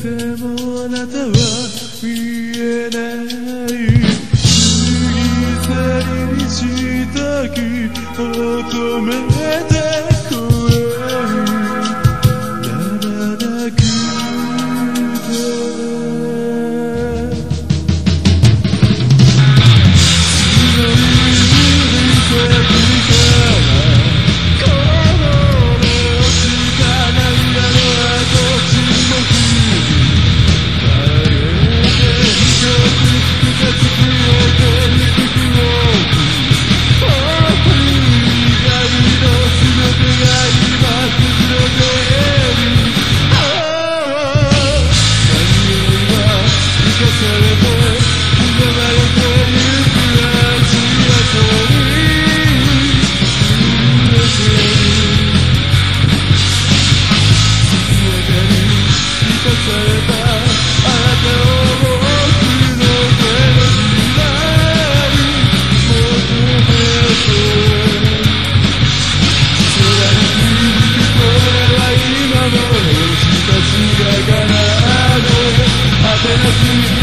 てもあなたは見えない。過ぎ去りにした求めて Thank you.